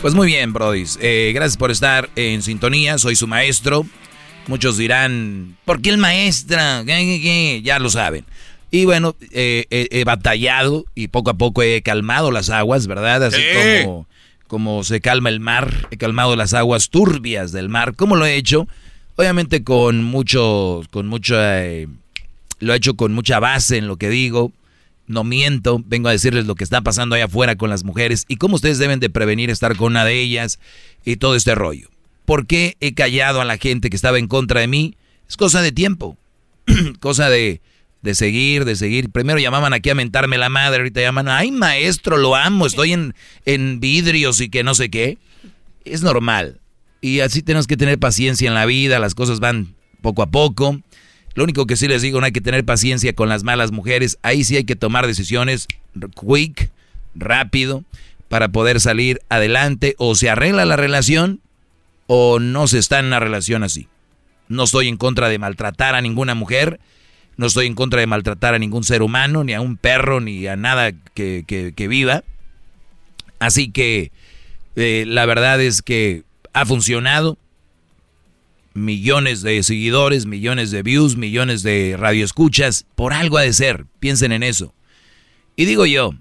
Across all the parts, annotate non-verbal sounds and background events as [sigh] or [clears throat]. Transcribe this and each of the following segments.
Pues muy bien, Brody. Eh, gracias por estar en sintonía. Soy su maestro. Muchos dirán, ¿por qué el maestro? Ya lo saben. Y bueno, eh, he batallado y poco a poco he calmado las aguas, ¿verdad? Así como, como se calma el mar. He calmado las aguas turbias del mar. ¿Cómo lo he hecho? Obviamente con mucho, con mucha, eh, lo he hecho con mucha base en lo que digo no miento, vengo a decirles lo que está pasando allá afuera con las mujeres y cómo ustedes deben de prevenir estar con una de ellas y todo este rollo. ¿Por qué he callado a la gente que estaba en contra de mí? Es cosa de tiempo, [clears throat] cosa de, de seguir, de seguir. Primero llamaban aquí a mentarme la madre, ahorita llaman, ay maestro, lo amo, estoy en, en vidrios y que no sé qué. Es normal. Y así tenemos que tener paciencia en la vida, las cosas van poco a poco. Lo único que sí les digo, no hay que tener paciencia con las malas mujeres. Ahí sí hay que tomar decisiones quick, rápido, para poder salir adelante. O se arregla la relación o no se está en una relación así. No estoy en contra de maltratar a ninguna mujer. No estoy en contra de maltratar a ningún ser humano, ni a un perro, ni a nada que, viva. Así que eh, la verdad es que ha funcionado millones de seguidores, millones de views, millones de radioescuchas, por algo ha de ser, piensen en eso. Y digo yo,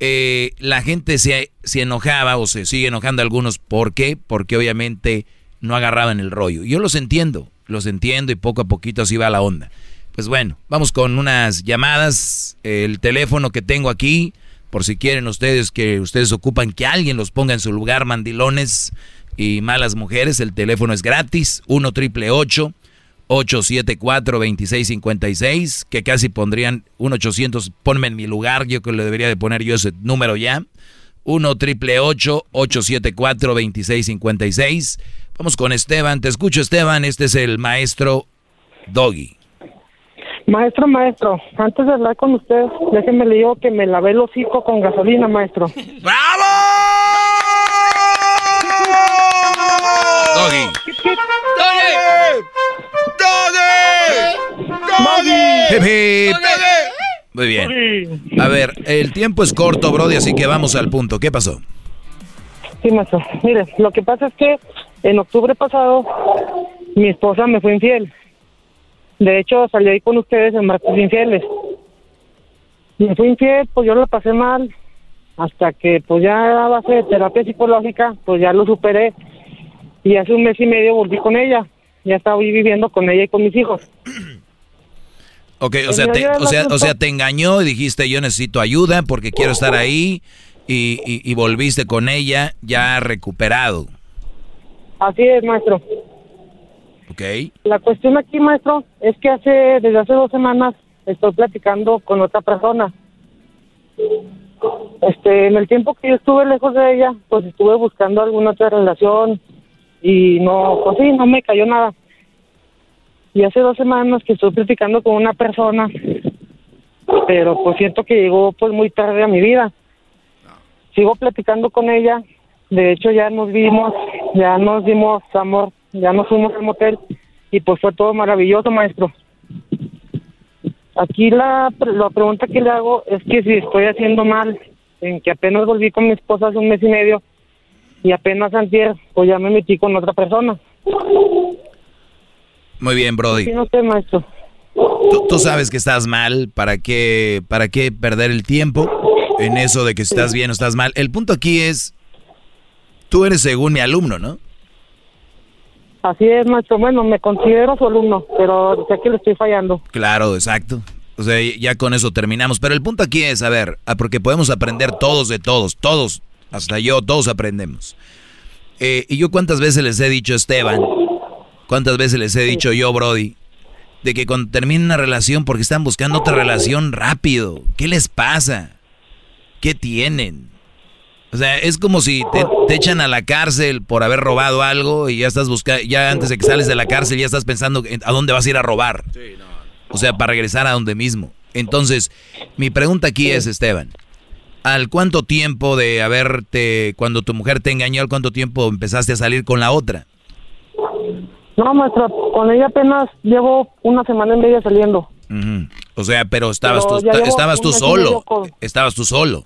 eh, la gente se, se, enojaba o se sigue enojando algunos, ¿por qué? Porque obviamente no agarraban el rollo. Yo los entiendo, los entiendo y poco a poquito así va la onda. Pues bueno, vamos con unas llamadas, el teléfono que tengo aquí, por si quieren ustedes que ustedes ocupan que alguien los ponga en su lugar, mandilones y malas mujeres. El teléfono es gratis, 1 triple 874 2656, que casi pondrían 1 800, ponme en mi lugar, yo que le debería de poner yo ese número ya. 1 triple 874 2656. Vamos con Esteban, te escucho Esteban, este es el maestro Doggy. Maestro, maestro, antes de hablar con usted, déjeme le digo que me lavé el hocico con gasolina, maestro. ¡Bravo! Doggy. Doggy. Doggy. Muy bien. A ver, el tiempo es corto, Brody, así que vamos al punto. ¿Qué pasó? Sí, maestro. Mire, lo que pasa es que en octubre pasado mi esposa me fue infiel. De hecho, salí ahí con ustedes en martes infieles. Me fue infiel, pues yo lo pasé mal, hasta que pues ya a base de terapia psicológica, pues ya lo superé y hace un mes y medio volví con ella. Ya estaba viviendo con ella y con mis hijos. [clears throat] Ok, o sea, te, o, sea, o sea, te engañó y dijiste yo necesito ayuda porque quiero estar ahí y, y, volviste con ella ya recuperado. Así es, maestro. Ok. La cuestión aquí, maestro, es que hace desde hace dos semanas estoy platicando con otra persona. Este, en el tiempo que yo estuve lejos de ella, pues estuve buscando alguna otra relación, y no, pues sí, no me cayó nada. Y hace dos semanas que estoy platicando con una persona, pero pues siento que llegó pues muy tarde a mi vida. Sigo platicando con ella, de hecho ya nos vimos, ya nos dimos amor, ya nos fuimos al motel y pues fue todo maravilloso, maestro. Aquí la, la pregunta que le hago es que si estoy haciendo mal, en que apenas volví con mi esposa hace un mes y medio y apenas antier, pues ya me metí con otra persona. Muy bien, Brody. no sé, maestro. Tú, sabes que estás mal, ¿para qué, ¿para qué perder el tiempo en eso de que estás bien o estás mal? El punto aquí es, tú eres según mi alumno, ¿no? Así es, maestro. Bueno, me considero su alumno, pero sé que le estoy fallando. Claro, exacto. O sea, ya con eso terminamos. Pero el punto aquí es, a ver, porque podemos aprender todos de todos, todos, hasta yo, todos aprendemos. Eh, y yo cuántas veces les he dicho, Esteban, cuántas veces les he dicho yo, Brody, de que cuando terminen una relación porque están buscando otra relación rápido. ¿Qué les pasa? ¿Qué tienen? O sea, es como si te, echan a la cárcel por haber robado algo y ya estás buscando, ya antes de que sales de la cárcel ya estás pensando a dónde vas a ir a robar. O sea, para regresar a donde mismo. Entonces, mi pregunta aquí es, Esteban, ¿Al cuánto tiempo de haberte, cuando tu mujer te engañó, al cuánto tiempo empezaste a salir con la otra? No, maestra, con ella apenas llevo una semana y media saliendo. O sea, pero estabas tú, estabas tú solo. Estabas tú solo.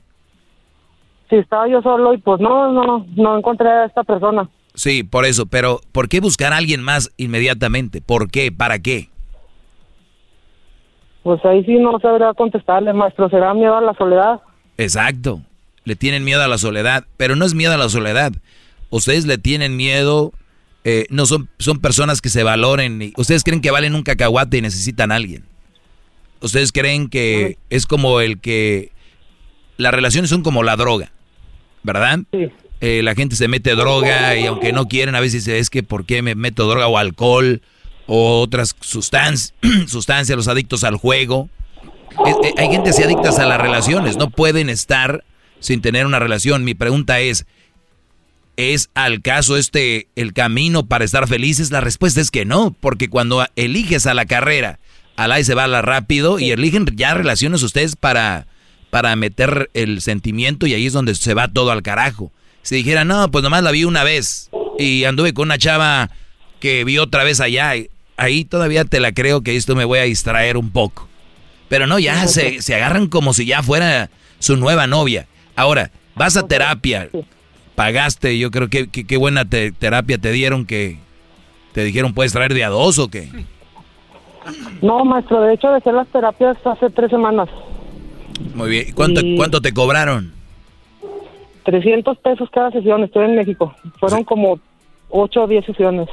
si estaba yo solo y pues no, no, no encontré a esta persona. Sí, por eso, pero ¿por qué buscar a alguien más inmediatamente? ¿Por qué? ¿Para qué? Pues ahí sí no sabría contestarle, maestro. ¿Será miedo a la soledad? Exacto. Le tienen miedo a la soledad, pero no es miedo a la soledad. Ustedes le tienen miedo, eh, no son, son personas que se valoren. ustedes creen que valen un cacahuate y necesitan a alguien. Ustedes creen que es como el que... Las relaciones son como la droga, ¿verdad? Sí. Eh, la gente se mete droga y aunque no quieren, a veces es que ¿por qué me meto droga o alcohol? o otras sustancias, [clears throat] sustancias, los adictos al juego. Eh, hay gente así adictas a las relaciones, no pueden estar sin tener una relación. Mi pregunta es, ¿es al caso este el camino para estar felices? La respuesta es que no, porque cuando eliges a la carrera, al y se va la rápido y eligen ya relaciones ustedes para, para meter el sentimiento y ahí es donde se va todo al carajo. Si dijera, no, pues nomás la vi una vez y anduve con una chava que vi otra vez allá, ahí todavía te la creo que esto me voy a distraer un poco. Pero no, ya se, se agarran como si ya fuera su nueva novia. Ahora, vas a terapia, pagaste, yo creo que qué buena terapia te dieron que te dijeron puedes traer de a dos o qué. No, maestro, de hecho dejé las terapias hace tres semanas. Muy bien, ¿cuánto, ¿cuánto te cobraron? 300 pesos cada sesión, estoy en México. Fueron como 8 o 10 sesiones.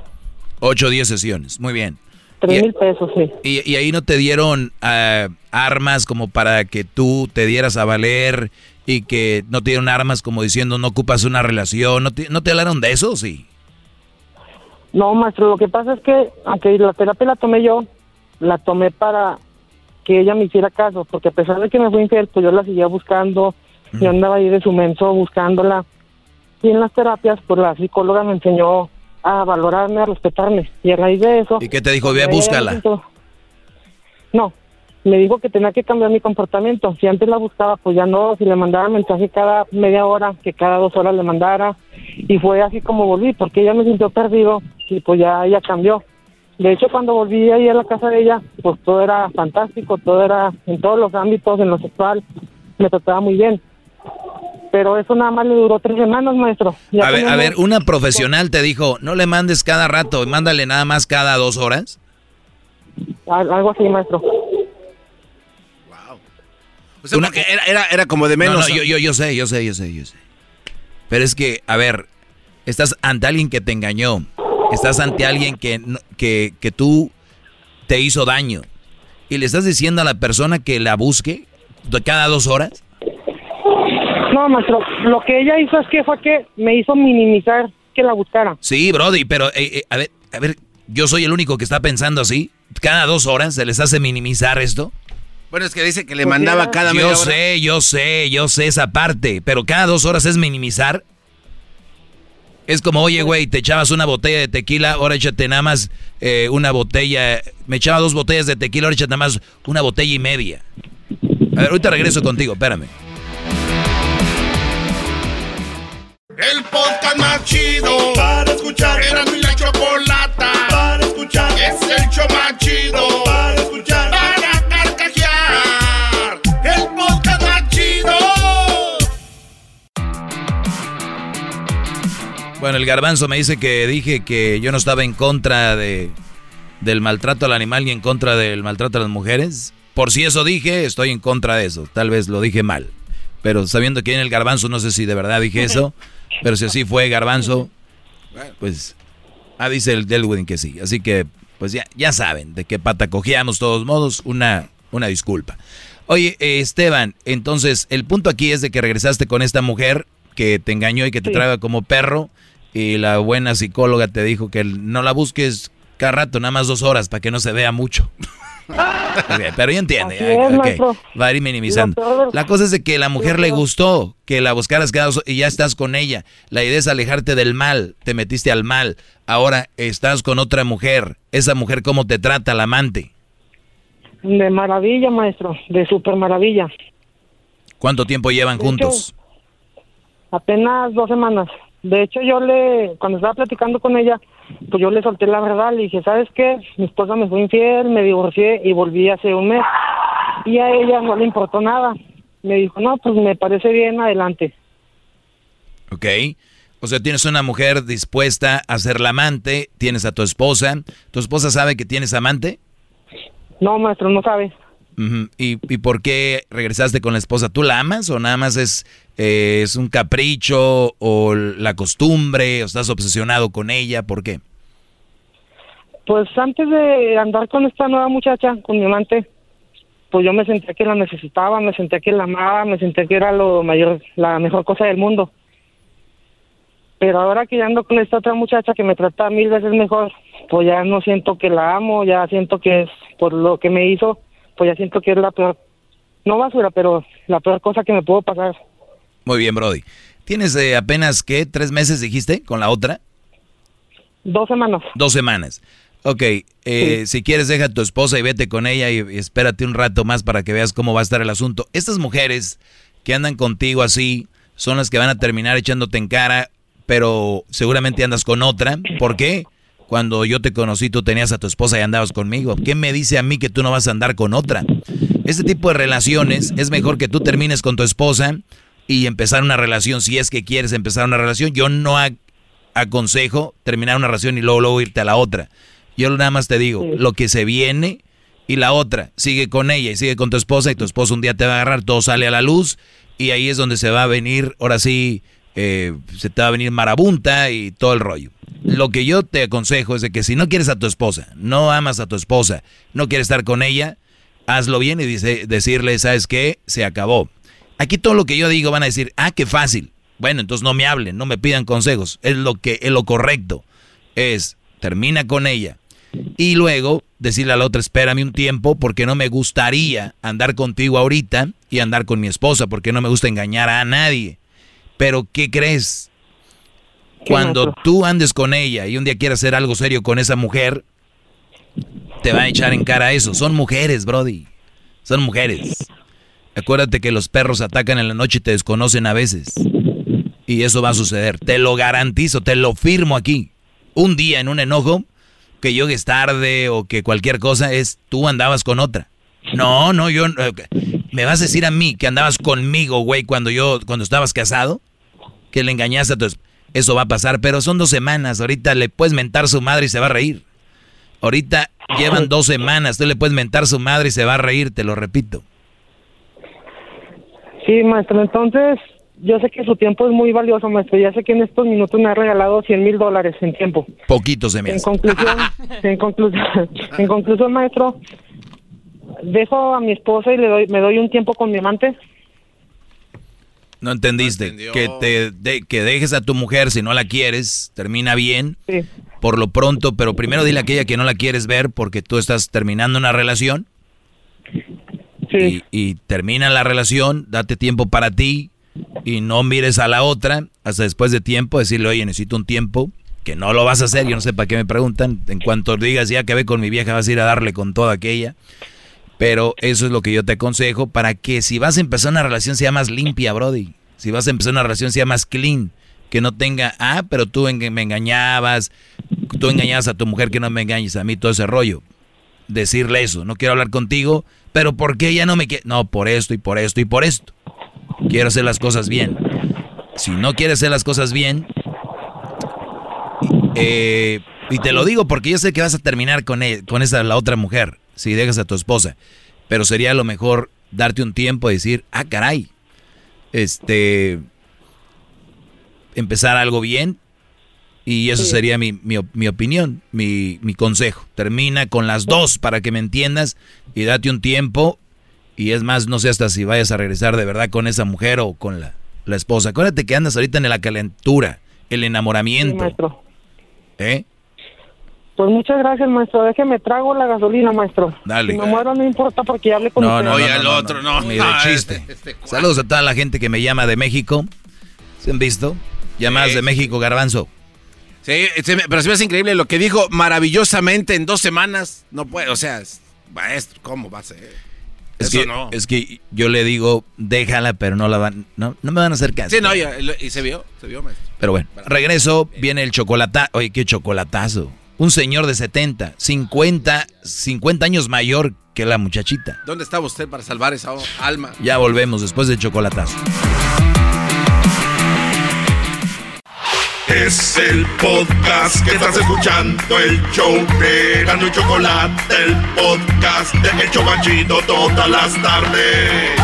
8 o 10 sesiones, muy bien. 3 mil pesos, sí. Y, ahí no te dieron uh, armas como para que tú te dieras a valer y que no te dieron armas como diciendo no ocupas una relación. ¿No te, no te hablaron de eso, sí? No, maestro, lo que pasa es que aunque la terapia la tomé yo, la tomé para que ella me hiciera caso, porque a pesar de que me fue infiel, pues yo la seguía buscando, yo andaba ahí de su menso buscándola. Y en las terapias, pues la psicóloga me enseñó a valorarme, a respetarme. Y a raíz de eso... ¿Y qué te dijo? Ve, búscala. No, me dijo que tenía que cambiar mi comportamiento. Si antes la buscaba, pues ya no. Si le mandaba mensaje cada media hora, que cada dos horas le mandara. Y fue así como volví, porque ella me sintió perdido y pues ya ella cambió. De hecho, cuando volví ahí a la casa de ella, pues todo era fantástico, todo era en todos los ámbitos, en lo sexual, me trataba muy bien pero eso nada más le duró tres semanas, maestro. a ver, a ver, una profesional te dijo, no le mandes cada rato, mándale nada más cada dos horas. Algo así, maestro. Wow. O sea, era, era, como de menos. No, yo, yo, yo sé, yo sé, yo sé, yo sé. Pero es que, a ver, estás ante alguien que te engañó. Estás ante alguien que, que, que tú te hizo daño. Y le estás diciendo a la persona que la busque cada dos horas. No, maestro, lo que ella hizo es que fue que me hizo minimizar que la buscara. Sí, Brody, pero eh, eh, a ver, a ver, yo soy el único que está pensando así. Cada dos horas se les hace minimizar esto. Bueno, es que dice que le pues mandaba cada media Yo sé, yo sé, yo sé esa parte, pero cada dos horas es minimizar. Es como, oye, güey, te echabas una botella de tequila, ahora échate nada más eh, una botella. Me echaba dos botellas de tequila, ahora échate nada más una botella y media. A ver, ahorita regreso contigo, espérame. El podcast más chido para escuchar. Era mi la chocolata para escuchar. Es el show más chido para escuchar. Para carcajear. El podcast más chido. Bueno, el garbanzo me dice que dije que yo no estaba en contra de del maltrato al animal ni en contra del maltrato a las mujeres. Por si eso dije, estoy en contra de eso. Tal vez lo dije mal. Pero sabiendo que en el garbanzo, no sé si de verdad dije [laughs] eso. Pero si así fue Garbanzo, pues, ah, dice el Delwin que sí. Así que, pues ya, ya saben de qué pata cogíamos, todos modos, una, una disculpa. Oye, eh, Esteban, entonces, el punto aquí es de que regresaste con esta mujer que te engañó y que te trae como perro, y la buena psicóloga te dijo que no la busques cada rato, nada más dos horas, para que no se vea mucho. [laughs] pero ya entiende. Va a ir minimizando. La cosa es de que la mujer le gustó que la buscaras y ya estás con ella. La idea es alejarte del mal. Te metiste al mal. Ahora estás con otra mujer. Esa mujer, ¿cómo te trata la amante? De maravilla, maestro. De super maravilla. ¿Cuánto tiempo llevan juntos? apenas dos semanas. De hecho, yo le, cuando estaba platicando con ella, pues yo le solté la verdad, le dije, ¿sabes qué? Mi esposa me fue infiel, me divorcié y volví hace un mes. Y a ella no le importó nada. Me dijo, no, pues me parece bien, adelante. Ok. O sea, tienes una mujer dispuesta a ser la amante, tienes a tu esposa. ¿Tu esposa sabe que tienes amante? No, maestro, no sabe. ¿Y, ¿Y, por qué regresaste con la esposa? ¿Tú la amas o nada más es, eh, es un capricho o la costumbre o estás obsesionado con ella? ¿Por qué? Pues antes de andar con esta nueva muchacha, con mi amante, pues yo me sentía que la necesitaba, me sentía que la amaba, me sentía que era lo mayor, la mejor cosa del mundo. Pero ahora que ya ando con esta otra muchacha que me trata mil veces mejor, pues ya no siento que la amo, ya siento que es por lo que me hizo, pues ya siento que es la peor, no basura, pero la peor cosa que me puedo pasar. Muy bien, Brody. ¿Tienes eh, apenas, qué, tres meses dijiste con la otra? Dos semanas. Dos semanas. Ok, eh, si quieres deja a tu esposa y vete con ella y, y espérate un rato más para que veas cómo va a estar el asunto. Estas mujeres que andan contigo así son las que van a terminar echándote en cara pero seguramente andas con otra. ¿Por qué? Cuando yo te conocí tú tenías a tu esposa y andabas conmigo. ¿Qué me dice a mí que tú no vas a andar con otra? Este tipo de relaciones es mejor que tú termines con tu esposa y empezar una relación si es que quieres empezar una relación. Yo no aconsejo terminar una relación y luego, luego irte a la otra. Yo nada más te digo, lo que se viene y la otra, sigue con ella y sigue con tu esposa y tu esposa un día te va a agarrar, todo sale a la luz y ahí es donde se va a venir, ahora sí, eh, se te va a venir marabunta y todo el rollo. Lo que yo te aconsejo es de que si no quieres a tu esposa, no amas a tu esposa, no quieres estar con ella, hazlo bien y dice, decirle, ¿sabes qué? Se acabó. Aquí todo lo que yo digo van a decir, ah, qué fácil. Bueno, entonces no me hablen, no me pidan consejos. Es lo que es lo correcto. Es termina con ella y luego decirle a la otra, espérame un tiempo porque no me gustaría andar contigo ahorita y andar con mi esposa porque no me gusta engañar a nadie. Pero ¿qué crees? Cuando tú andes con ella y un día quieras hacer algo serio con esa mujer, te va a echar en cara eso. Son mujeres, Brody. Son mujeres. Acuérdate que los perros atacan en la noche y te desconocen a veces. Y eso va a suceder. Te lo garantizo, te lo firmo aquí. Un día en un enojo, que llegues tarde o que cualquier cosa es tú andabas con otra. No, no, yo... ¿Me vas a decir a mí que andabas conmigo, güey, cuando yo, cuando estabas casado? que le engañaste a tu Eso va a pasar, pero son dos semanas. Ahorita le puedes mentar su madre y se va a reír. Ahorita llevan dos semanas. Tú le puedes mentar su madre y se va a reír, te lo repito. Sí, maestro. Entonces, yo sé que su tiempo es muy valioso, maestro. Ya sé que en estos minutos me ha regalado 100 mil dólares en tiempo. Poquito se me En conclusión, [laughs] en conclusión, en conclusión, maestro, dejo a mi esposa y le doy, me doy un tiempo con mi amante. No entendiste. que te que dejes a tu mujer si no la quieres, termina bien. Sí. Por lo pronto, pero primero dile a aquella que no la quieres ver porque tú estás terminando una relación. Sí. Y, termina la relación, date tiempo para ti y no mires a la otra hasta después de tiempo, decirle, oye, necesito un tiempo, que no lo vas a hacer, yo no sé para qué me preguntan. En cuanto digas, ya que ve con mi vieja, vas a ir a darle con toda aquella. Pero eso es lo que yo te aconsejo para que si vas a empezar una relación sea más limpia, Brody. Si vas a empezar una relación sea más clean. Que no tenga, ah, pero tú me engañabas, tú engañabas a tu mujer que no me engañes a mí, todo ese rollo. Decirle eso, no quiero hablar contigo, pero ¿por qué ya no me quiere? No, por esto y por esto y por esto. Quiero hacer las cosas bien. Si no quieres hacer las cosas bien, eh, y te lo digo porque yo sé que vas a terminar con, con esa la otra mujer si dejas a tu esposa. Pero sería lo mejor darte un tiempo y decir, ah, caray, este, empezar algo bien. Y eso sería mi, mi, opinión, mi, mi, consejo. Termina con las dos para que me entiendas y date un tiempo. Y es más, no sé hasta si vayas a regresar de verdad con esa mujer o con la, la esposa. Acuérdate que andas ahorita en la calentura, el enamoramiento. ¿Eh? Pues muchas gracias, maestro. Déjeme trago la gasolina, maestro. Dale. Si me muero no importa porque hable con no, usted. No, no, al otro, no. Ni de chiste. Este, este Saludos a toda la gente que me llama de México. ¿Se han visto? Llamadas de México, Garbanzo. Sí, pero se me hace increíble lo que dijo maravillosamente en dos semanas. No puede, o sea, maestro, ¿cómo va a ser? Es que, no. es que yo le digo, déjala, pero no la van, no, no me van a hacer caso. Sí, no, y se vio, se vio, maestro. Pero bueno, regreso, viene el chocolatazo. Oye, qué chocolatazo un señor de 70, 50, 50 años mayor que la muchachita. ¿Dónde estaba usted para salvar esa alma? Ya volvemos después del chocolatazo. Es el podcast que estás escuchando, el show de Gano y Chocolate, el podcast de El Chocachito todas las tardes.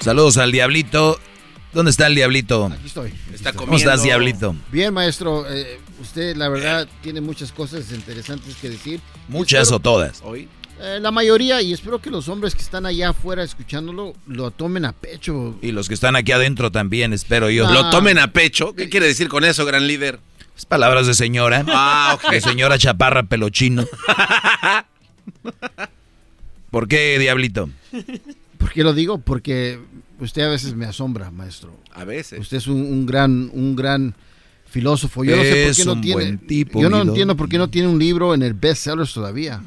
Saludos al Diablito. ¿Dónde está el Diablito? Aquí estoy. Está ¿Cómo estás, Diablito? Bien, maestro. Eh, usted, la verdad, tiene muchas cosas interesantes que decir. ¿Muchas Espero- o todas? Hoy. Eh, la mayoría, y espero que los hombres que están allá afuera escuchándolo lo tomen a pecho. Y los que están aquí adentro también, espero yo. Ah. Lo tomen a pecho. ¿Qué quiere decir con eso, gran líder? Es palabras de señora. Ah, ok. De señora chaparra pelochino. [laughs] ¿Por qué, Diablito? ¿Por qué lo digo? Porque usted a veces me asombra, maestro. A veces. Usted es un, un gran, un gran filósofo. Yo no sé por qué no tiene. buen tipo, yo no entiendo por qué no tiene un libro en el bestsellers todavía.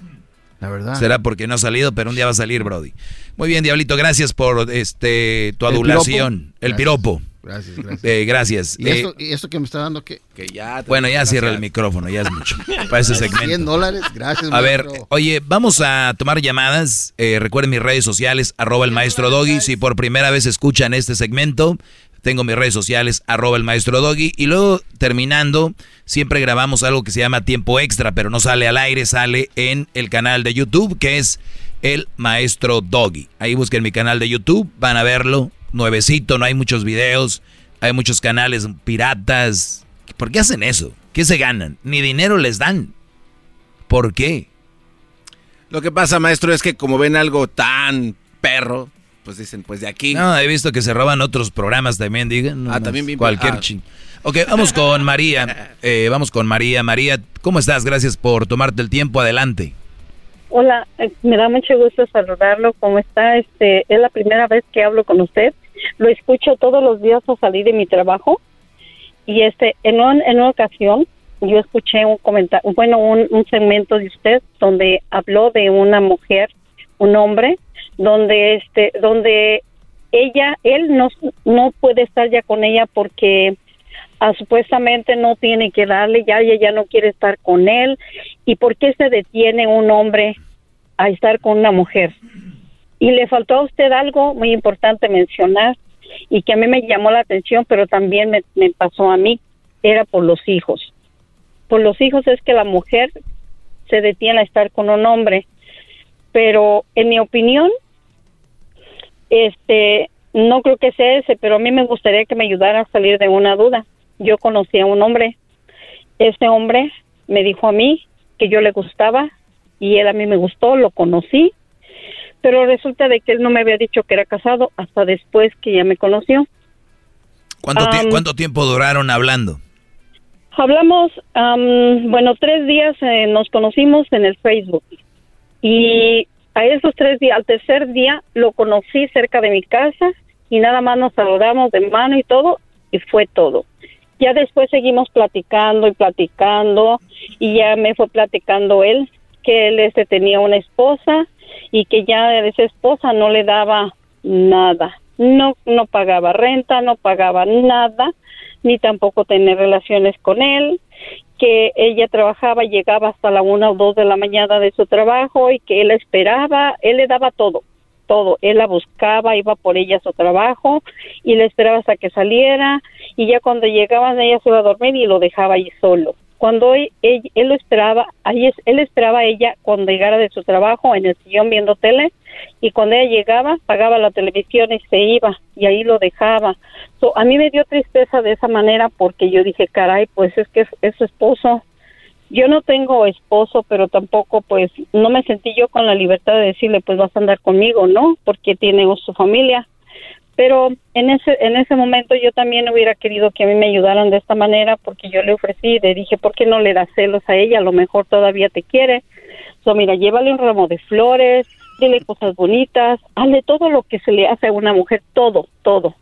La verdad. Será porque no ha salido, pero un día va a salir, Brody. Muy bien, Diablito, gracias por este tu ¿El adulación. piropo? El piropo. Gracias, [laughs] gracias. Eh, gracias. ¿Y, Eh, esto, y esto que me está dando qué? Que ya. te- bueno, ya cierra el micrófono, ya es mucho. [laughs] Para ese 100 segmento. dólares, gracias. A ver, maestro. oye, vamos a tomar llamadas. Eh, recuerden mis redes sociales, arroba el maestro Doggy. Si por primera vez escuchan este segmento, tengo mis redes sociales, arroba el maestro Doggy. Y luego, terminando, siempre grabamos algo que se llama tiempo extra, pero no sale al aire, sale en el canal de YouTube, que es el maestro Doggy. Ahí busquen mi canal de YouTube, van a verlo, nuevecito, no hay muchos videos, hay muchos canales piratas. ¿Por qué hacen eso? ¿Qué se ganan? Ni dinero les dan. ¿Por qué? Lo que pasa, maestro, es que como ven algo tan perro, pues dicen, pues de aquí. No, he visto que se roban otros programas también, digan. Ah, también vi- Cualquier ah. ching. Ok, vamos con María. Eh, vamos con María. María, ¿cómo estás? Gracias por tomarte el tiempo. Adelante. Hola, me da mucho gusto saludarlo. ¿Cómo está? Este, es la primera vez que hablo con usted. Lo escucho todos los días al salir de mi trabajo. Y este, en, un- en una ocasión, yo escuché un comentario, bueno, un, un segmento de usted donde habló de una mujer, un hombre, donde este, donde ella, él no, no puede estar ya con ella porque ah, supuestamente no tiene que darle, ya ella ya no quiere estar con él. ¿Y por qué se detiene un hombre a estar con una mujer? Y le faltó a usted algo muy importante mencionar y que a mí me llamó la atención, pero también me, me pasó a mí, era por los hijos. Por los hijos es que la mujer se detiene a estar con un hombre, pero en mi opinión, este, no creo que sea ese, pero a mí me gustaría que me ayudara a salir de una duda. Yo conocí a un hombre, ese hombre me dijo a mí que yo le gustaba y él a mí me gustó, lo conocí, pero resulta de que él no me había dicho que era casado hasta después que ya me conoció. ¿Cuánto, cuánto tiempo duraron hablando? Hablamos, am, bueno, tres días eh, nos conocimos en el Facebook y a esos tres días, al tercer día lo conocí cerca de mi casa y nada más nos saludamos de mano y todo y fue todo. Ya después seguimos platicando y platicando y ya me fue platicando él que él este tenía una esposa y que ya esa esposa no le daba nada. No no pagaba renta, no pagaba nada, ni tampoco tener relaciones con él, que ella trabajaba, llegaba hasta la una o dos de la mañana de su trabajo y que él esperaba, él le daba todo, todo, él la buscaba, iba por ella a su trabajo y le esperaba hasta que saliera y ya cuando llegaban ella se a dormir y lo dejaba ahí solo. Cuando él, él, lo esperaba, ahí es- él esperaba a ella cuando llegara de su trabajo en el sillón viendo tele y cuando ella llegaba pagaba la televisión y se iba y ahí lo dejaba. So, a mí me dio tristeza de esa manera porque yo dije, caray, pues es que es, es su esposo. Yo no tengo esposo, pero tampoco pues no me sentí yo con la libertad de decirle, pues vas a andar conmigo, ¿no? Porque tiene su familia. Pero en ese en ese momento yo también hubiera querido que a mí me ayudaran de esta manera porque yo le ofrecí, le dije, ¿por qué no le das celos a ella? A lo mejor todavía te quiere. So, mira, llévale un ramo de flores, dile cosas bonitas, hazle todo lo que se le hace a una mujer, todo, todo.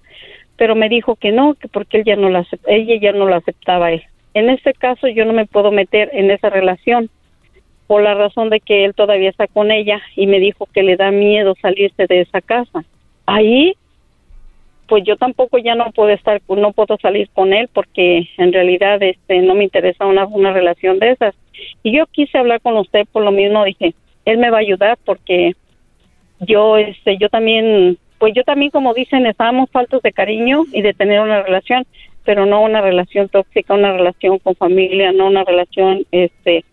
Pero me dijo que no, que porque él ya no la ella ya no la aceptaba a él. En este caso yo no me puedo meter en esa relación por la razón de que él todavía está con ella y me dijo que le da miedo salirse de esa casa. Ahí pues yo tampoco ya no puedo estar no puedo salir con él porque en realidad este no me interesa una una relación de esas. Y yo quise hablar con usted por lo mismo dije, él me va a ayudar porque yo, este, yo también, pues yo también, como dicen, estábamos faltos de cariño y de tener una relación, pero no una relación tóxica, una relación con familia, no una relación, este,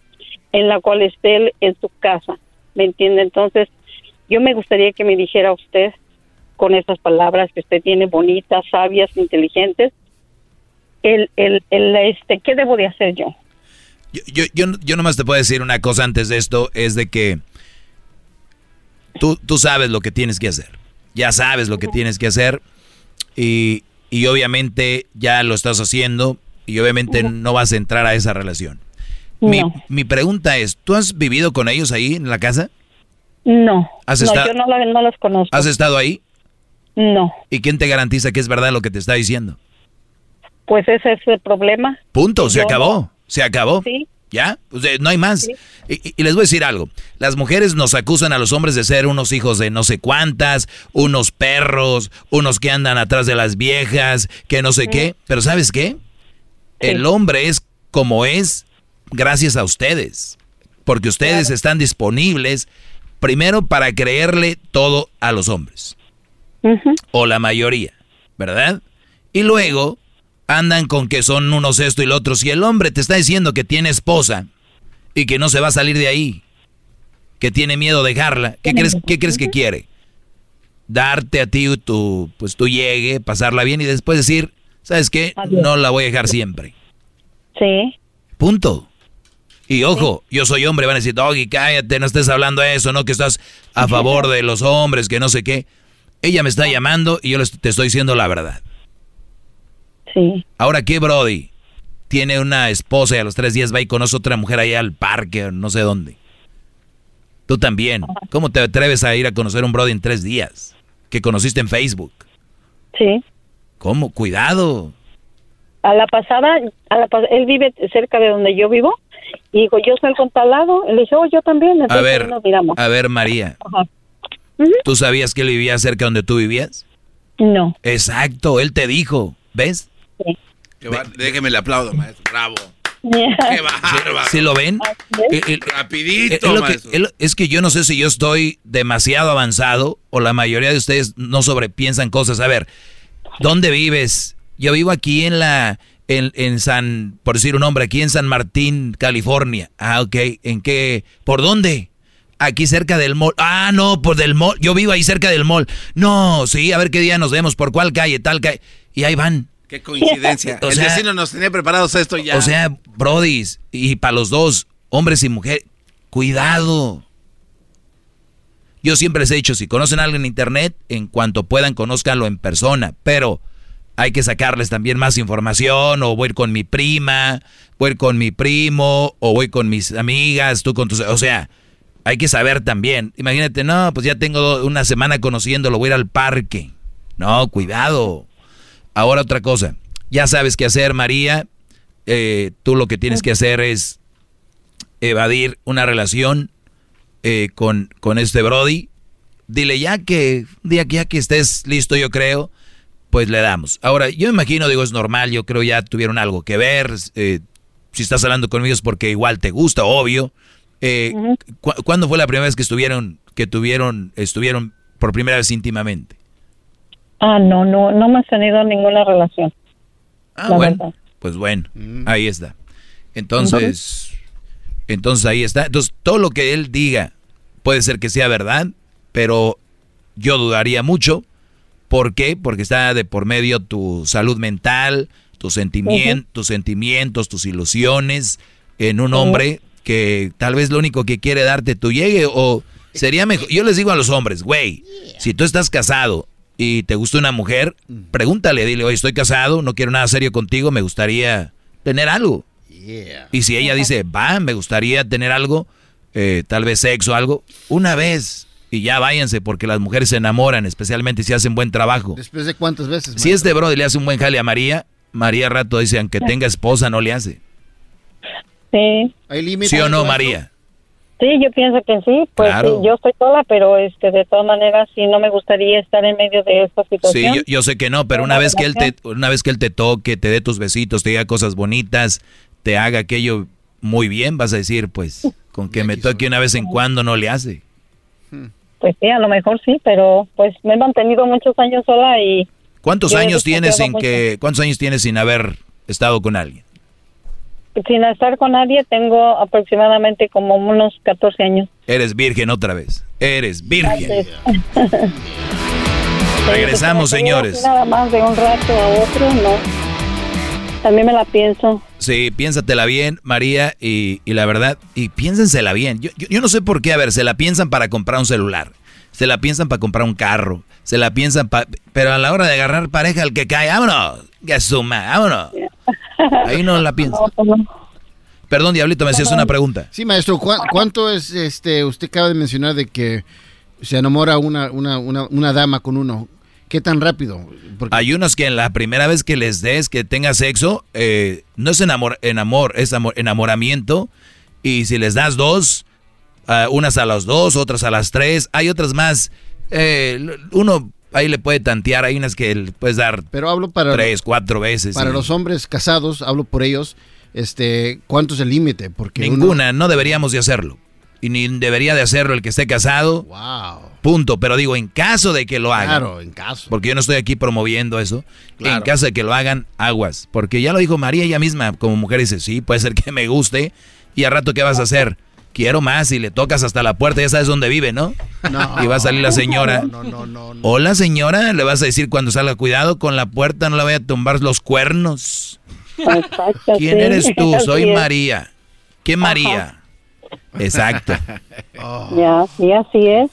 en la cual esté él en su casa, ¿me entiende? Entonces, yo me gustaría que me dijera usted con esas palabras que usted tiene bonitas, sabias, inteligentes, el, el, el, este, ¿qué debo de hacer yo? Yo, yo, yo, yo nomás te puedo decir una cosa antes de esto, es de que tú, tú sabes lo que tienes que hacer, ya sabes lo que tienes que hacer y, y obviamente ya lo estás haciendo y obviamente no vas a entrar a esa relación. Mi, No. mi pregunta es, ¿tú has vivido con ellos ahí en la casa? No, ¿Has no, estado- yo no, la- no los conozco. ¿Has estado ahí? No, ¿Y quién te garantiza que es verdad lo que te está diciendo? pues ese es el problema. Punto, se Yo acabó, se acabó. Sí. ¿Ya? O sea, no hay más. Y, y- y les voy a decir algo. Las mujeres nos acusan a los hombres de ser unos hijos de no sé cuántas, unos perros, unos que andan atrás de las viejas, que no sé qué. Pero ¿sabes qué? El hombre es como es gracias a ustedes. Porque ustedes están disponibles primero para creerle todo a los hombres. O la mayoría, ¿verdad? Y luego andan con que son unos esto y lo otro. Si el hombre te está diciendo que tiene esposa y que no se va a salir de ahí, que tiene miedo de dejarla, ¿qué crees, qué crees que quiere? Darte a ti tu, pues tu llegue, pasarla bien y después decir, ¿sabes qué? No la voy a dejar siempre. Sí, Punto. Y ojo, yo soy hombre, van a decir, Doggy, cállate, no estés hablando de eso, no que estás a favor de los hombres, que no sé qué. Ella me está llamando y yo te estoy diciendo la verdad. sí. Ahora, ¿qué Brody? Tiene una esposa y a los tres días va y conoce otra mujer allá al parque o no sé dónde. Tú también. ¿Cómo te atreves a ir a conocer a un Brody en tres días? Que conociste en Facebook. Sí. ¿Cómo? Cuidado. A la pasada, a la pas- él vive cerca de donde yo vivo y dijo, yo salgo en tal lado. Le dije, oh, yo también. A Entonces, ver, ahí nos miramos. a ver, María. Ajá. ¿Tú sabías que él vivía cerca donde tú vivías? No. Exacto, él te dijo. ¿Ves? Sí. Déjeme le aplaudo, maestro. Bravo. [laughs] Qué bárbaro. ¿Sí lo ven? Rapidito, es, lo que, maestro. es que yo no sé si yo estoy demasiado avanzado o la mayoría de ustedes no sobrepiensan cosas. A ver, ¿dónde vives? Yo vivo aquí en la, en, en San, por decir un nombre, aquí en San Martín, California. Ah, ok. ¿En qué? ¿Por dónde? Aquí cerca del mall. Ah, no, por del mall. Yo vivo ahí cerca del mall. No, sí, a ver qué día nos vemos, por cuál calle, tal calle. Y ahí van. Qué coincidencia. [laughs] O El sea- vecino nos tenía preparados esto ya. O sea, brodis, y para los dos, hombres y mujeres, cuidado. Yo siempre les he dicho, si conocen a alguien en internet, en cuanto puedan, conózcanlo en persona, pero hay que sacarles también más información, o voy con mi prima, voy a ir con mi primo, o voy con mis amigas, tú con tus... O sea, hay que saber también. Imagínate, no, pues ya tengo una semana conociéndolo, voy a ir al parque. No, cuidado. Ahora otra cosa, ya sabes qué hacer, María. Eh, tú lo que tienes que hacer es evadir una relación eh, con, con este Brody. Dile ya que, ya que, ya que estés listo, yo creo, pues le damos. Ahora, yo imagino, digo, es normal, yo creo ya tuvieron algo que ver. eh, si estás hablando conmigo es porque igual te gusta, obvio. Eh, ¿cu- ¿Cuándo fue la primera vez que estuvieron, que tuvieron, estuvieron por primera vez íntimamente? Ah, no, no, no hemos tenido ninguna relación. Ah, La bueno. verdad. Pues bueno, ahí está. Entonces, entonces ahí está. Entonces, todo lo que él diga puede ser que sea verdad, pero yo dudaría mucho. ¿Por qué? Porque está de por medio tu salud mental, tus, sentimien- tus sentimientos, tus ilusiones en un hombre que tal vez lo único que quiere darte tu llegue o sería mejor. Yo les digo a los hombres, güey, si tú estás casado y te gusta una mujer, pregúntale, dile, oye, estoy casado, no quiero nada serio contigo, me gustaría tener algo. Yeah. Y si ella dice, va, me gustaría tener algo, eh, tal vez sexo, algo, una vez y ya váyanse porque las mujeres se enamoran, especialmente si hacen buen trabajo. ¿Después de cuántas veces? Si este brother le hace un buen jale a María, María rato dice, aunque tenga esposa, no le hace. Sí, ¿Hay límites? ¿Sí o no? María? sí, yo pienso que sí. Pues Claro. sí, yo estoy sola, pero este, de todas maneras, sí, no me gustaría estar en medio de esta Sí, situación. yo, yo sé que no, pero una vez que él te, una vez que él te toque, te dé tus besitos, te diga cosas bonitas, te haga aquello muy bien, vas a decir, pues, con que me toque una vez en cuando no le hace. Pues sí, a lo mejor sí, pero pues me he mantenido muchos años sola y... ¿Cuántos años tienes sin que, cuántos años tienes sin haber estado con alguien? Sin estar con nadie tengo aproximadamente como unos 14 años. Eres virgen otra vez. Eres virgen. [laughs] Regresamos, señores. Nada más de un rato a otro, no. También me la pienso. Sí, piénsatela bien, María, y, y la verdad, y piénsensela bien. Yo, yo, yo no sé por qué, a ver, se la piensan para comprar un celular, se la piensan para comprar un carro, se la piensan para... Pero a la hora de agarrar pareja, el que cae, vámonos, que suma, vámonos. [laughs] Ahí no la no. Perdón, Diablito, me hacías una pregunta. Sí, maestro, ¿cuá- ¿cuánto es, este, usted acaba de mencionar de que se enamora una, una, una, una dama con uno? ¿Qué tan rápido? Porque, Hay unos que en la primera vez que les des que tenga sexo, eh, no es enamor, enamor es amor- enamoramiento. Y si les das dos, ah, unas a las dos, otras a las tres, hay otras más. eh, uno ahí le puede tantear, hay unas que le puedes dar pero hablo para, tres, cuatro veces. para y- los hombres casados, hablo por ellos, este, ¿cuánto es el límite? Porque uno- Ninguna, no deberíamos de hacerlo. Y ni debería de hacerlo el que esté casado, Wow. punto. Pero digo, en caso de que lo hagan. Claro, en caso. Porque yo no estoy aquí promoviendo eso. Claro. En caso de que lo hagan, aguas. Porque ya lo dijo María ella misma, como mujer, dice, sí, puede ser que me guste. Y al rato, ¿qué vas a hacer? Quiero más y le tocas hasta la puerta, ya sabes dónde vive, ¿no? No. Y va a salir la señora. No, no, no, no. Hola señora, le vas a decir cuando salga, cuidado con la puerta, no le voy a tumbar los cuernos. Exacto, ¿Quién sí. eres tú? Soy. María. ¿Qué María? Exacto. Oh, Ya, sí, así es.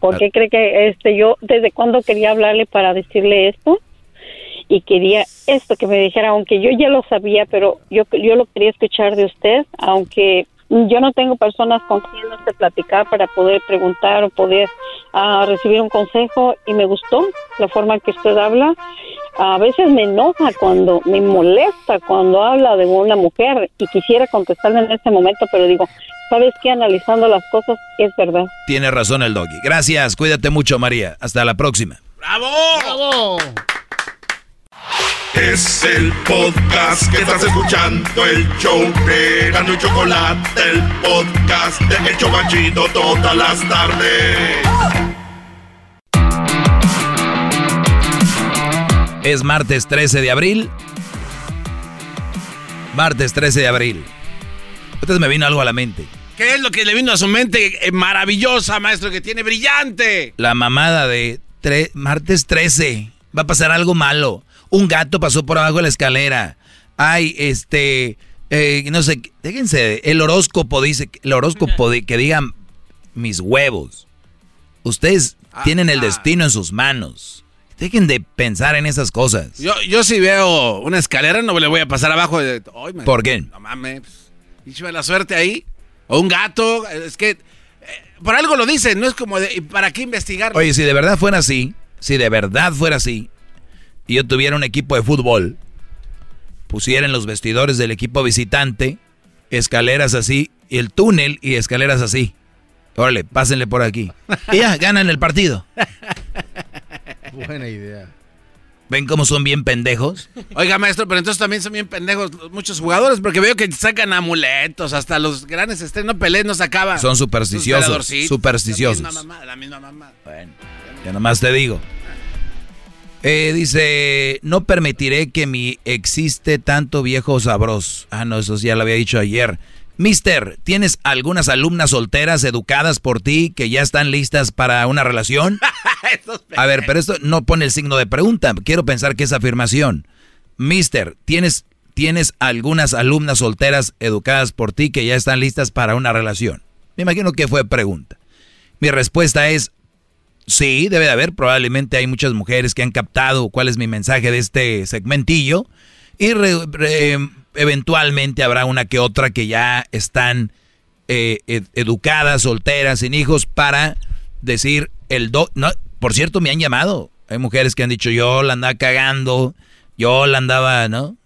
¿Por qué cree que este yo desde cuándo quería hablarle para decirle esto? Y quería esto que me dijera, aunque yo ya lo sabía, pero yo yo lo quería escuchar de usted, aunque yo no tengo personas con quien este, platicar para poder preguntar o poder ah, recibir un consejo y me gustó la forma que usted habla. A veces me enoja cuando, me molesta cuando habla de una mujer y quisiera contestarle en este momento, pero digo, ¿sabes qué? Analizando las cosas, es verdad. Tiene razón el doggy. Gracias, cuídate mucho María. Hasta la próxima. ¡Bravo! ¡Bravo! Es el podcast que estás escuchando, el show de Gano y Chocolate, el podcast de El Chocachito todas las tardes. Es martes 13 de abril. Martes 13 de abril. Entonces me vino algo a la mente. ¿Qué es lo que le vino a su mente eh, maravillosa, maestro, que tiene brillante? La mamada de tre- martes 13. Va a pasar algo malo. Un gato pasó por abajo de la escalera. Ay, este, eh, no sé, déjense, el horóscopo dice, el horóscopo de, que digan mis huevos. Ustedes Ah, tienen el ah. destino en sus manos. Dejen de pensar en esas cosas. Yo, yo si veo una escalera no le voy a pasar abajo de... ¿Por qué? No mames. pues, la suerte ahí. O un gato. Es que... eh, por algo lo dicen, no es como de... ¿y ¿Para qué investigar? Oye, si de verdad fuera así, si de verdad fuera así, y yo tuviera un equipo de fútbol, pusiera en los vestidores del equipo visitante escaleras así, y el túnel y escaleras así. Órale, pásenle por aquí. Y ya, ganan el partido. [laughs] Buena idea. ¿Ven cómo son bien pendejos? Oiga, maestro, pero entonces también son bien pendejos muchos jugadores, porque veo que sacan amuletos, hasta los grandes estrenos Pelé no sacaba. Son supersticiosos, supersticiosos. La misma mamá, la misma mamá. Bueno, ya nomás te digo. Eh, dice, no permitiré que mi existe tanto viejo sabroso. Ah, no, eso ya lo había dicho ayer. Mister, ¿tienes algunas alumnas solteras educadas por ti que ya están listas para una relación? [laughs] A ver, pero esto no pone el signo de pregunta. Quiero pensar que es afirmación. Mister, ¿tienes, ¿tienes algunas alumnas solteras educadas por ti que ya están listas para una relación? Me imagino que fue pregunta. Mi respuesta es sí, debe de haber. Probablemente hay muchas mujeres que han captado cuál es mi mensaje de este segmentillo. Y re- re- eventualmente habrá una que otra que ya están eh, ed- educadas, solteras, sin hijos, para decir el do... No, por cierto, me han llamado. Hay mujeres que han dicho, yo la andaba cagando, yo la andaba, ¿no?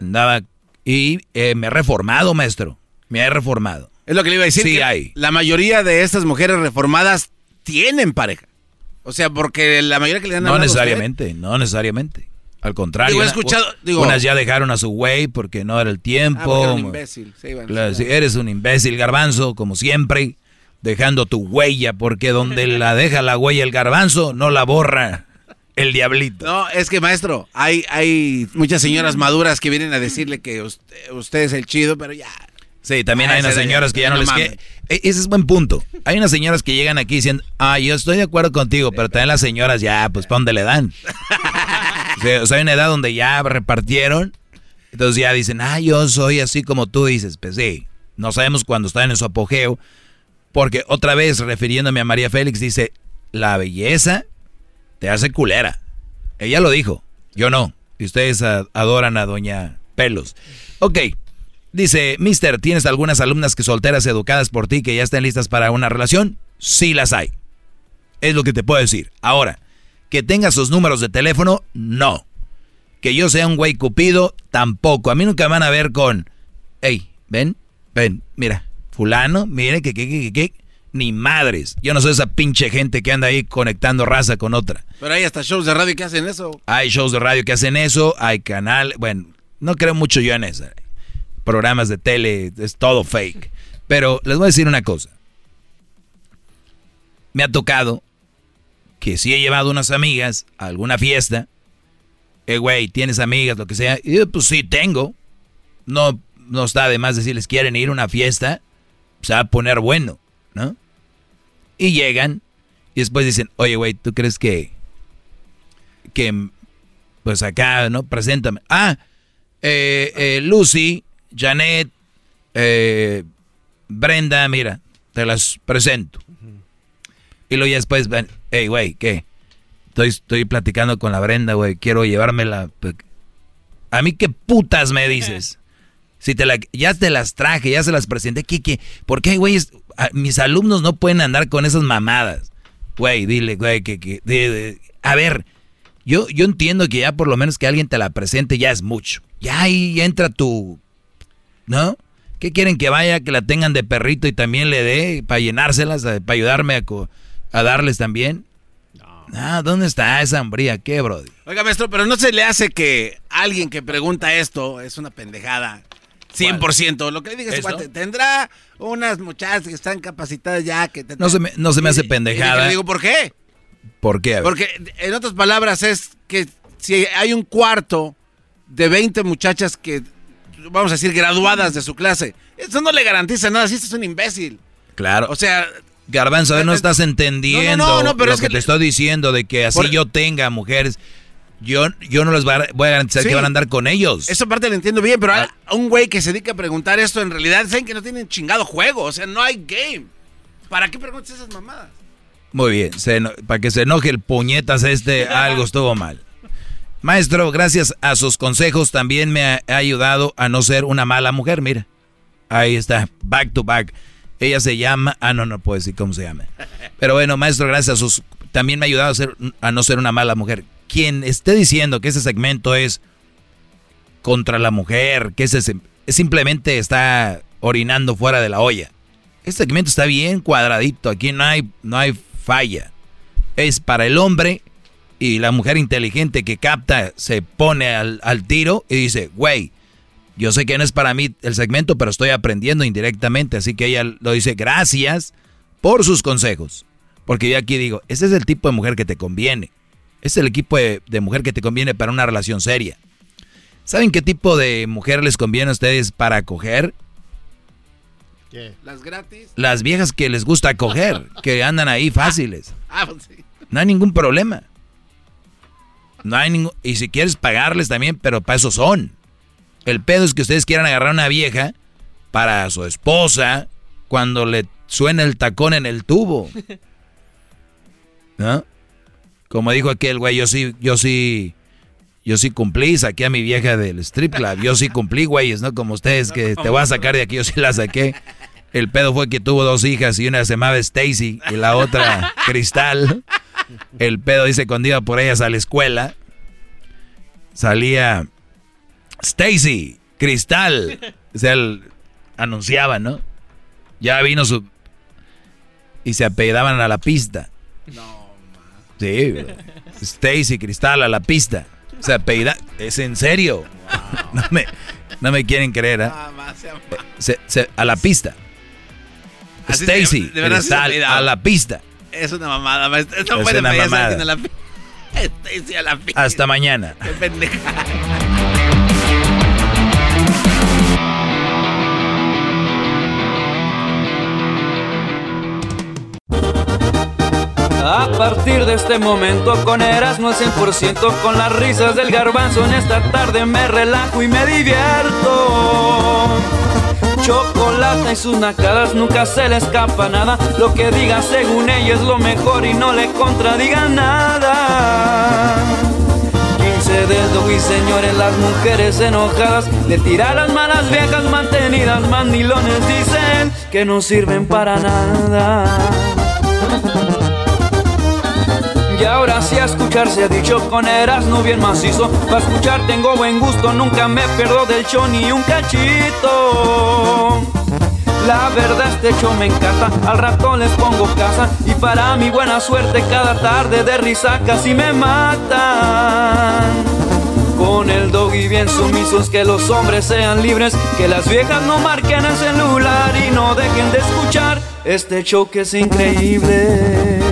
Andaba... Y eh, me he reformado, maestro. Me he reformado. Es lo que le iba a decir. Sí que hay. La mayoría de estas mujeres reformadas tienen pareja. O sea, porque la mayoría que le han No usted- necesariamente, no necesariamente. Al contrario. Digo, he una- escuchado- digo- unas ya dejaron a su güey porque no era el Ah, tiempo. porque era un imbécil. Sí, bueno, Claro, sí, sí, eres un imbécil, garbanzo, como siempre. dejando tu huella, porque donde [laughs] la deja la huella el garbanzo, no la borra el diablito. No, es que maestro, hay, hay muchas señoras maduras que vienen a decirle que usted, usted es el chido, pero ya. Sí, también Ah, hay unas señoras que ya no, no les mames. E- Ese es buen punto. Hay unas señoras que llegan aquí diciendo, ah, yo estoy de acuerdo contigo, pero también las señoras ya, pues, ¿pa' dónde le dan? [laughs] o, sea, o sea, hay una edad donde ya repartieron, entonces ya dicen, ah, yo soy así como tú dices. Pues sí, no sabemos cuándo están en su apogeo, porque otra vez, refiriéndome a María Félix, dice, la belleza te hace culera. Ella lo dijo, yo no. Y ustedes adoran a Doña Pelos. Ok, dice, Mister, ¿tienes algunas alumnas que solteras educadas por ti que ya estén listas para una relación? Sí las hay. Es lo que te puedo decir. Ahora, que tenga sus números de teléfono, no. Que yo sea un güey cupido, tampoco. A mí nunca me van a ver con, hey, ven, ven, mira, fulano, mire, que, que, que, que, que, ni madres. Yo no soy esa pinche gente que anda ahí conectando raza con otra. Pero hay hasta shows de radio que hacen eso. Hay shows de radio que hacen eso, hay canal, bueno, no creo mucho yo en eso. Programas de tele, es todo fake. Pero les voy a decir una cosa. Me ha tocado que si he llevado unas amigas a alguna fiesta, eh, güey, ¿tienes amigas, lo que sea? Y yo, pues sí, tengo. No, no está de más decirles, quieren ir a una fiesta, se va a poner bueno, ¿no? Y llegan y después dicen, oye, güey, ¿tú crees que que pues acá, ¿no? Preséntame. Ah, eh, eh, Lucy, Janet, eh, Brenda, mira, te las presento. Y luego ya después, hey, güey, ¿qué? Estoy, estoy platicando con la Brenda, güey, quiero llevármela. pues, A mí qué putas me dices. [laughs] Si te la, ya te las traje, ya se las presenté, ¿qué, qué? ¿Por qué, güey? Mis alumnos no pueden andar con esas mamadas. Güey, dile, güey, que, que de- de- a ver, yo, yo entiendo que ya por lo menos que alguien te la presente ya es mucho. Ya ahí entra tu, ¿no? ¿Qué quieren que vaya, que la tengan de perrito y también le dé para llenárselas, eh, para ayudarme a, darles también? Ah, ¿dónde está esa hambría? ¿Qué, brody? Oiga, maestro, pero no se le hace que alguien que pregunta esto es una pendejada. 100%. Lo que le diga su ¿Eso? cuate, tendrá unas muchachas que están capacitadas ya que te- No se me, no se me hace pendejada. le digo, ¿por qué? ¿Por qué? Porque en otras palabras es que si hay un cuarto de 20 muchachas que, vamos a decir, graduadas de su clase, eso no le garantiza nada, si este es un imbécil. Claro. O sea, Garbanzo, no estás entendiendo No, no, no, pero lo es que, que te estoy diciendo de que así Por- yo tenga mujeres. Yo, yo no les voy a, voy a garantizar Sí. que van a andar con ellos. esa parte la entiendo bien, pero Ah. a un güey que se dedica a preguntar esto, en realidad saben que no tienen chingado juego, o sea, no hay game. ¿Para qué preguntas esas mamadas? Muy bien, se para que se enoje el puñetas este, [laughs] algo estuvo mal. Maestro, gracias a sus consejos también me ha, ayudado a no ser una mala mujer, mira. Ahí está, back to back. Ella se llama, ah, no, no puedo decir cómo se llama. Pero bueno, maestro, gracias a sus, también me ha ayudado a, no ser una mala mujer. Quien esté diciendo que ese segmento es contra la mujer, que ese se- simplemente está orinando fuera de la olla. Este segmento está bien cuadradito, aquí no hay, no hay falla. Es para el hombre y la mujer inteligente que capta se pone al, al tiro y dice, güey, yo sé que no es para mí el segmento, pero estoy aprendiendo indirectamente, así que ella lo dice, gracias por sus consejos. Porque yo aquí digo, ese es el tipo de mujer que te conviene. Ese es el equipo de, de mujer que te conviene para una relación seria. ¿Saben qué tipo de mujer les conviene a ustedes para coger? Las gratis. Las viejas que les gusta coger, que andan ahí [laughs] fáciles. Ah, pues sí. No hay ningún problema. No hay ningún... Y si quieres pagarles también, pero para eso son. El pedo es que ustedes quieran agarrar a una vieja para su esposa cuando le suena el tacón en el tubo. [laughs] ¿No? Como dijo aquel güey, yo sí, yo sí, yo sí cumplí, saqué a mi vieja del strip club. Yo sí cumplí, güeyes, ¿no? Como ustedes que te voy a sacar de aquí, yo sí la saqué. El pedo fue que tuvo dos hijas y una se llamaba Stacy y la otra Cristal. El pedo dice cuando iba por ellas a la escuela, salía Stacy, Cristal. [laughs] O sea, el- anunciaba, ¿no? Ya vino su... Y se apellidaban a la pista. Sí, bro. Stacy, Cristal a la pista. Se apellida... Es en serio. No, me, no me quieren creer, ¿eh? Se. Se- a la pista. Stacy, apellidaba. a la pista. Es una mamada, maestro. No Es puede una mamada. a la pi- Stacy a la pi- Hasta mañana. Qué pendeja. A partir de este momento con Eras no es 100% con las risas del garbanzo en esta tarde me relajo y me divierto. Chocolate y sus nacadas nunca se le escapa nada. Lo que diga según ella es lo mejor y no le contradiga nada. 15 dedos y señores, las mujeres enojadas le tiran las malas viejas mantenidas, mandilones dicen que no sirven para nada. Y ahora sí a escuchar se ha dicho con no bien macizo. Para escuchar tengo buen gusto, nunca me pierdo del show ni un cachito. La verdad este show me encanta, al rato les pongo casa. Y para mi buena suerte cada tarde de risa casi me matan. Con el doggy bien sumisos, que los hombres sean libres, que las viejas no marquen el celular y no dejen de escuchar este show que es increíble.